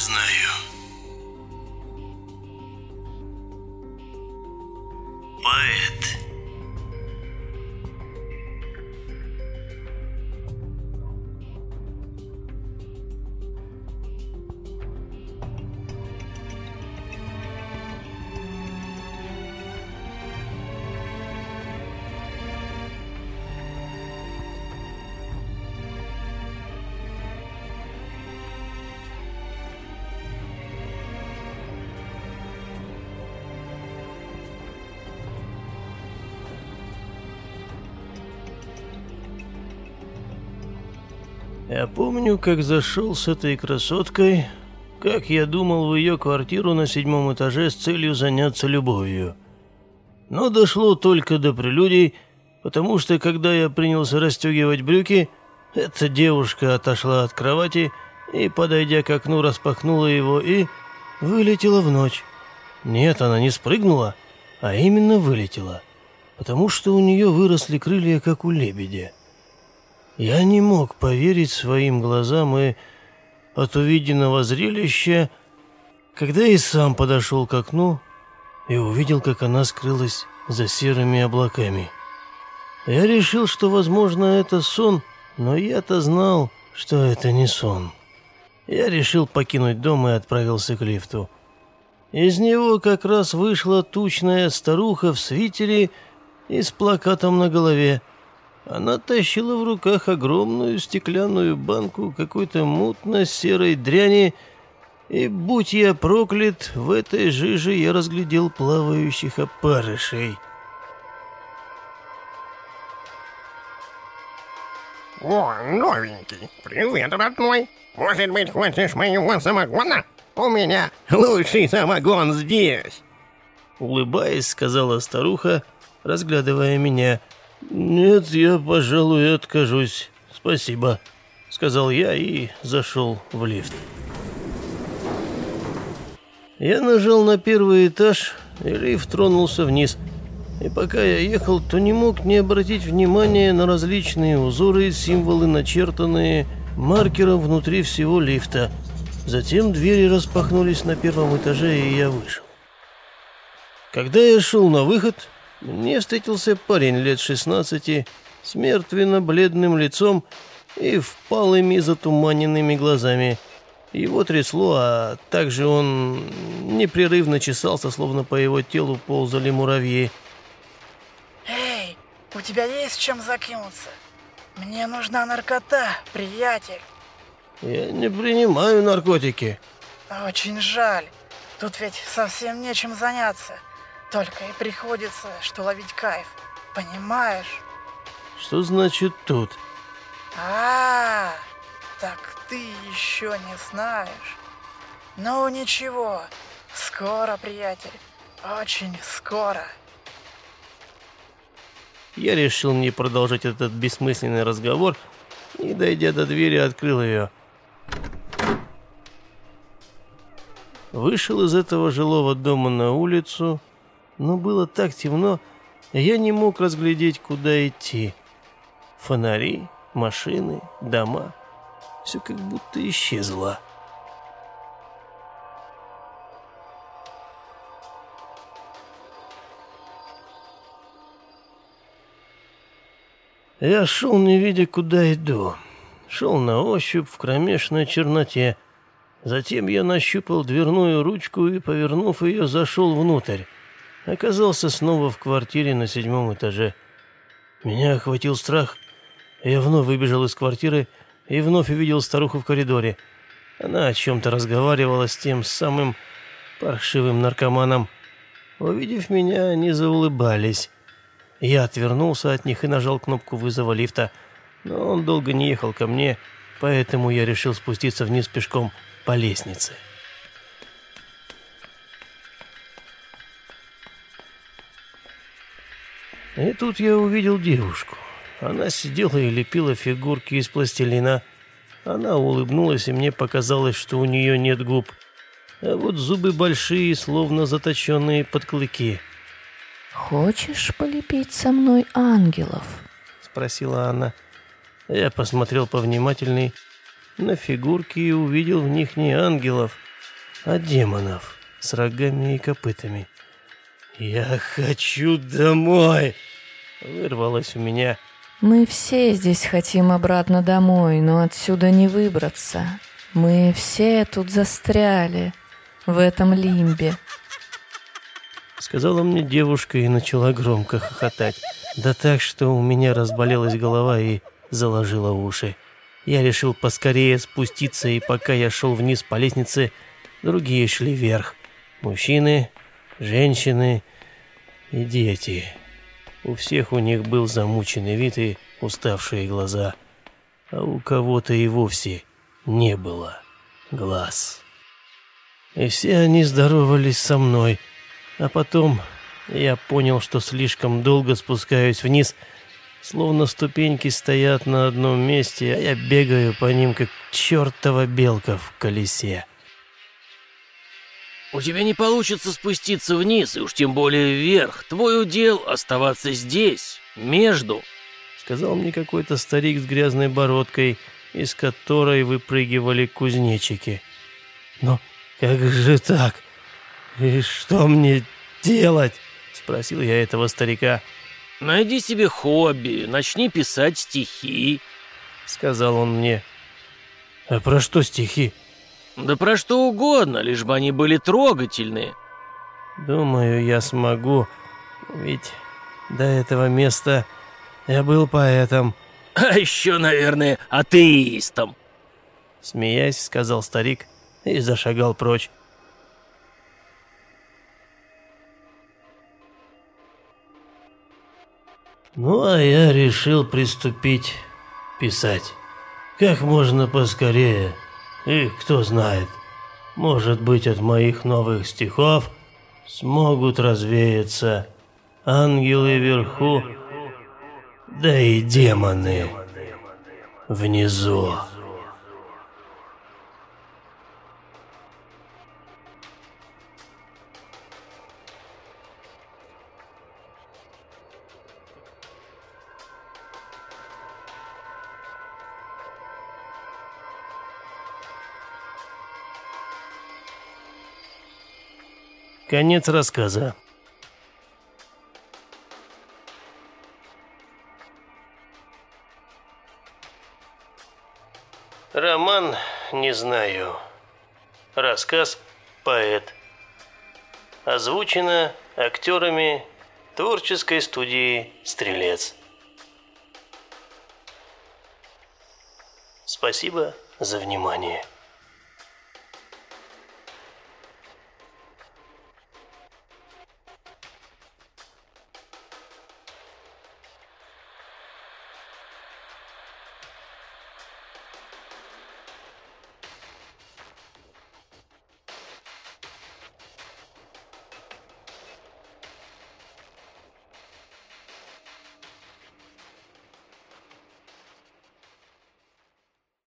знаю. Я помню, как зашел с этой красоткой, как я думал в ее квартиру на седьмом этаже с целью заняться любовью. Но дошло только до прелюдий, потому что когда я принялся расстегивать брюки, эта девушка отошла от кровати и, подойдя к окну, распахнула его и вылетела в ночь. Нет, она не спрыгнула, а именно вылетела, потому что у нее выросли крылья, как у лебедя. Я не мог поверить своим глазам и от увиденного зрелища, когда и сам подошел к окну и увидел, как она скрылась за серыми облаками. Я решил, что, возможно, это сон, но я-то знал, что это не сон. Я решил покинуть дом и отправился к лифту. Из него как раз вышла тучная старуха в свитере и с плакатом на голове – она тащила в руках огромную стеклянную банку какой-то мутно-серой дряни, и, будь я проклят, в этой жиже я разглядел плавающих опарышей. О, новенький. Привет, родной. Может быть, хочешь моего самогона? У меня лучший самогон здесь. Улыбаясь, сказала старуха, разглядывая меня – «Нет, я, пожалуй, откажусь. Спасибо», — сказал я и зашел в лифт. Я нажал на первый этаж, и лифт тронулся вниз. И пока я ехал, то не мог не обратить внимания на различные узоры и символы, начертанные маркером внутри всего лифта. Затем двери распахнулись на первом этаже, и я вышел. Когда я шел на выход, мне встретился парень лет 16 с мертвенно-бледным лицом и впалыми затуманенными глазами. Его трясло, а также он непрерывно чесался, словно по его телу ползали муравьи. «Эй, у тебя есть чем закинуться? Мне нужна наркота, приятель». «Я не принимаю наркотики». «Очень жаль. Тут ведь совсем нечем заняться». Только и приходится, что ловить кайф. Понимаешь? Что значит тут? А, -а, -а так ты еще не знаешь. Ну ничего, скоро, приятель, очень скоро. Я решил не продолжать этот бессмысленный разговор и, дойдя до двери, открыл ее. Вышел из этого жилого дома на улицу но было так темно, я не мог разглядеть, куда идти. Фонари, машины, дома — все как будто исчезло. Я шел, не видя, куда иду. Шел на ощупь в кромешной черноте. Затем я нащупал дверную ручку и, повернув ее, зашел внутрь оказался снова в квартире на седьмом этаже. Меня охватил страх. Я вновь выбежал из квартиры и вновь увидел старуху в коридоре. Она о чем-то разговаривала с тем самым паршивым наркоманом. Увидев меня, они заулыбались. Я отвернулся от них и нажал кнопку вызова лифта, но он долго не ехал ко мне, поэтому я решил спуститься вниз пешком по лестнице. И тут я увидел девушку. Она сидела и лепила фигурки из пластилина. Она улыбнулась, и мне показалось, что у нее нет губ. А вот зубы большие, словно заточенные под клыки. «Хочешь полепить со мной ангелов?» — спросила она. Я посмотрел повнимательней на фигурки и увидел в них не ангелов, а демонов с рогами и копытами. «Я хочу домой!» — вырвалось у меня. Мы все здесь хотим обратно домой, но отсюда не выбраться. Мы все тут застряли, в этом лимбе. Сказала мне девушка и начала громко хохотать. Да так, что у меня разболелась голова и заложила уши. Я решил поскорее спуститься, и пока я шел вниз по лестнице, другие шли вверх. Мужчины, женщины и дети. У всех у них был замученный вид и уставшие глаза, а у кого-то и вовсе не было глаз. И все они здоровались со мной, а потом я понял, что слишком долго спускаюсь вниз, словно ступеньки стоят на одном месте, а я бегаю по ним, как чертова белка в колесе. У тебя не получится спуститься вниз, и уж тем более вверх. Твой удел оставаться здесь, между. Сказал мне какой-то старик с грязной бородкой, из которой выпрыгивали кузнечики. Но как же так? И что мне делать? Спросил я этого старика. Найди себе хобби, начни писать стихи. Сказал он мне. А про что стихи? Да про что угодно, лишь бы они были трогательные. Думаю, я смогу, ведь до этого места я был поэтом. А еще, наверное, атеистом. Смеясь, сказал старик и зашагал прочь. Ну, а я решил приступить писать. Как можно поскорее. И кто знает, может быть, от моих новых стихов смогут развеяться ангелы вверху, да и демоны внизу. Конец рассказа. Роман «Не знаю». Рассказ «Поэт». Озвучено актерами творческой студии «Стрелец». Спасибо за внимание.